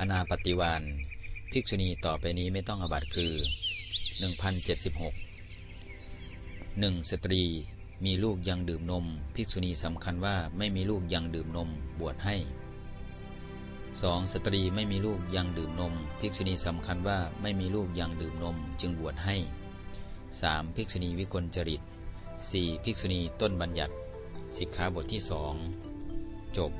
อนาปฏิวานภิกษุณีต่อไปนี้ไม่ต้องอบัตคือ 1076 1. สตรีมีลูกยังดื่มนม ภิกษุณีสำคัญว่าไม่มีลูกยังดื่มนมบวชให้ 2. สตรีไม่มีลูกยังดื่มนม ภิกษุณีสำคัญว่าไม่มีลูกยังดื่มนมจึงบวชให้ 3. ภิกษุณีวิกลจริต 4. ภิกษุณีต้นบัญญัติ สิกขาบทที่สองจบ